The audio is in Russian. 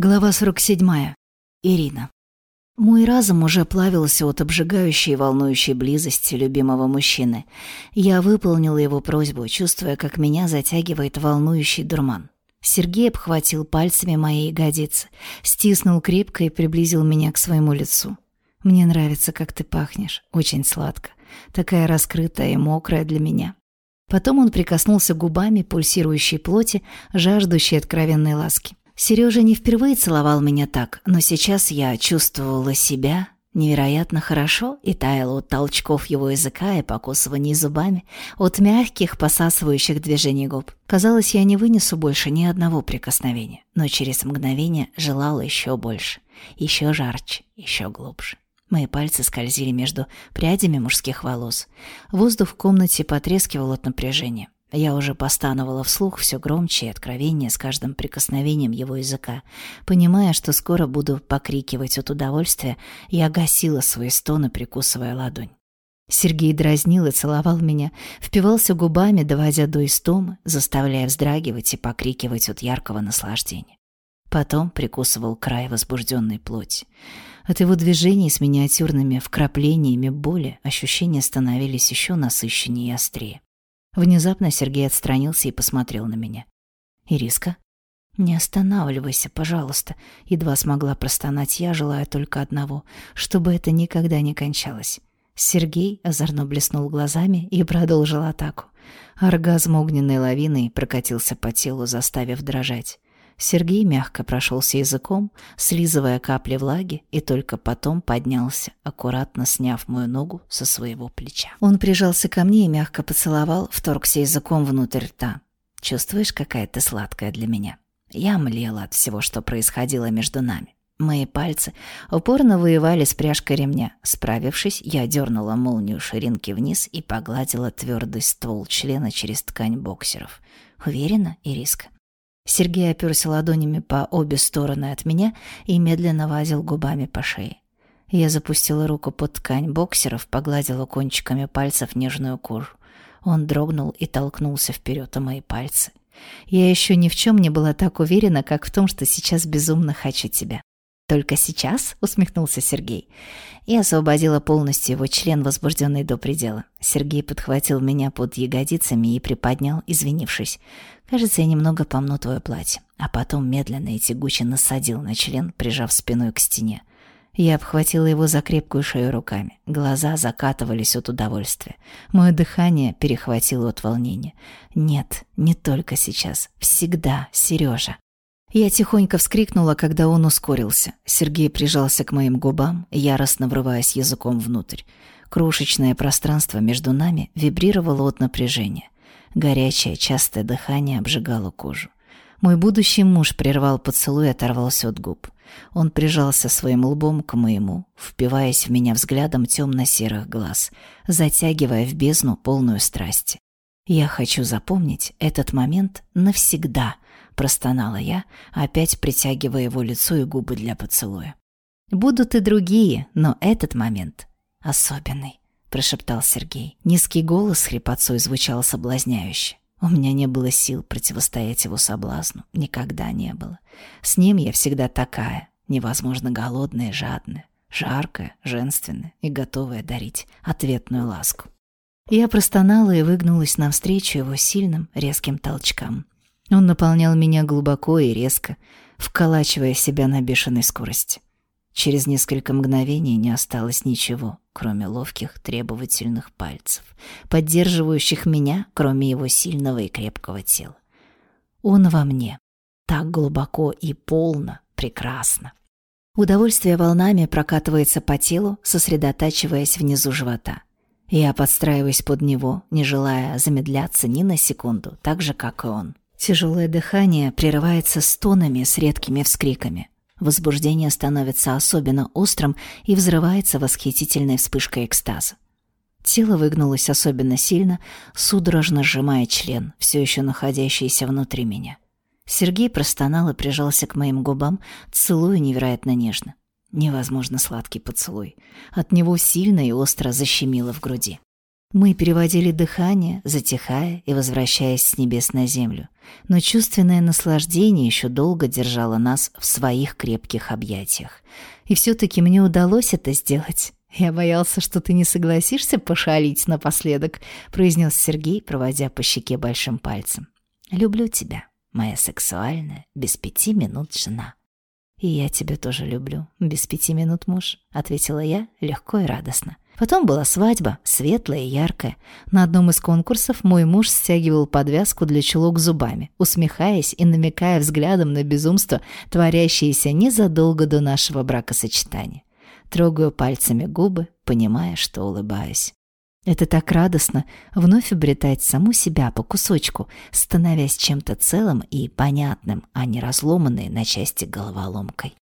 Глава 47. Ирина. Мой разум уже плавился от обжигающей и волнующей близости любимого мужчины. Я выполнила его просьбу, чувствуя, как меня затягивает волнующий дурман. Сергей обхватил пальцами мои ягодицы, стиснул крепко и приблизил меня к своему лицу. «Мне нравится, как ты пахнешь. Очень сладко. Такая раскрытая и мокрая для меня». Потом он прикоснулся губами пульсирующей плоти, жаждущей откровенной ласки. Сережа не впервые целовал меня так, но сейчас я чувствовала себя невероятно хорошо и таяла от толчков его языка и покусываний зубами, от мягких посасывающих движений губ. Казалось, я не вынесу больше ни одного прикосновения, но через мгновение желала еще больше, еще жарче, еще глубже. Мои пальцы скользили между прядями мужских волос. Воздух в комнате потрескивал от напряжения. Я уже постановала вслух все громче и откровеннее с каждым прикосновением его языка. Понимая, что скоро буду покрикивать от удовольствия, я гасила свои стоны, прикусывая ладонь. Сергей дразнил и целовал меня, впивался губами, доводя до истомы, заставляя вздрагивать и покрикивать от яркого наслаждения. Потом прикусывал край возбужденной плоти. От его движений с миниатюрными вкраплениями боли ощущения становились еще насыщеннее и острее. Внезапно Сергей отстранился и посмотрел на меня. «Ириска?» «Не останавливайся, пожалуйста», — едва смогла простонать я, желая только одного, чтобы это никогда не кончалось. Сергей озорно блеснул глазами и продолжил атаку. Оргазм огненной лавиной прокатился по телу, заставив дрожать. Сергей мягко прошелся языком, слизывая капли влаги, и только потом поднялся, аккуратно сняв мою ногу со своего плеча. Он прижался ко мне и мягко поцеловал, вторгся языком внутрь рта. «Чувствуешь, какая ты сладкая для меня?» Я млела от всего, что происходило между нами. Мои пальцы упорно воевали с пряжкой ремня. Справившись, я дернула молнию ширинки вниз и погладила твердый ствол члена через ткань боксеров. «Уверена, Ириска?» Сергей оперся ладонями по обе стороны от меня и медленно возил губами по шее. Я запустила руку под ткань боксеров, погладила кончиками пальцев нежную кожу. Он дрогнул и толкнулся вперед, а мои пальцы. Я еще ни в чем не была так уверена, как в том, что сейчас безумно хочу тебя. «Только сейчас?» — усмехнулся Сергей. И освободила полностью его член, возбужденный до предела. Сергей подхватил меня под ягодицами и приподнял, извинившись. «Кажется, я немного помну твое платье». А потом медленно и тягуче насадил на член, прижав спиной к стене. Я обхватила его за крепкую шею руками. Глаза закатывались от удовольствия. Мое дыхание перехватило от волнения. «Нет, не только сейчас. Всегда, Сережа». Я тихонько вскрикнула, когда он ускорился. Сергей прижался к моим губам, яростно врываясь языком внутрь. Крошечное пространство между нами вибрировало от напряжения. Горячее, частое дыхание обжигало кожу. Мой будущий муж прервал поцелуй и оторвался от губ. Он прижался своим лбом к моему, впиваясь в меня взглядом темно-серых глаз, затягивая в бездну полную страсти. Я хочу запомнить этот момент навсегда — простонала я, опять притягивая его лицо и губы для поцелуя. «Будут и другие, но этот момент особенный», — прошептал Сергей. Низкий голос хрипотцой звучал соблазняюще. У меня не было сил противостоять его соблазну. Никогда не было. С ним я всегда такая, невозможно голодная, жадная, жаркая, женственная и готовая дарить ответную ласку. Я простонала и выгнулась навстречу его сильным, резким толчкам. Он наполнял меня глубоко и резко, вколачивая себя на бешеной скорости. Через несколько мгновений не осталось ничего, кроме ловких, требовательных пальцев, поддерживающих меня, кроме его сильного и крепкого тела. Он во мне, так глубоко и полно, прекрасно. Удовольствие волнами прокатывается по телу, сосредотачиваясь внизу живота. Я подстраиваюсь под него, не желая замедляться ни на секунду, так же, как и он. Тяжелое дыхание прерывается стонами с редкими вскриками. Возбуждение становится особенно острым и взрывается восхитительной вспышкой экстаза. Тело выгнулось особенно сильно, судорожно сжимая член, все еще находящийся внутри меня. Сергей простонал и прижался к моим губам, целуя невероятно нежно. Невозможно сладкий поцелуй. От него сильно и остро защемило в груди. Мы переводили дыхание, затихая и возвращаясь с небес на землю. Но чувственное наслаждение еще долго держало нас в своих крепких объятиях. И все-таки мне удалось это сделать. «Я боялся, что ты не согласишься пошалить напоследок», — произнес Сергей, проводя по щеке большим пальцем. «Люблю тебя, моя сексуальная, без пяти минут жена». «И я тебя тоже люблю, без пяти минут муж», — ответила я легко и радостно. Потом была свадьба, светлая и яркая. На одном из конкурсов мой муж стягивал подвязку для чулок зубами, усмехаясь и намекая взглядом на безумство, творящееся незадолго до нашего бракосочетания. Трогаю пальцами губы, понимая, что улыбаюсь. Это так радостно вновь обретать саму себя по кусочку, становясь чем-то целым и понятным, а не разломанной на части головоломкой.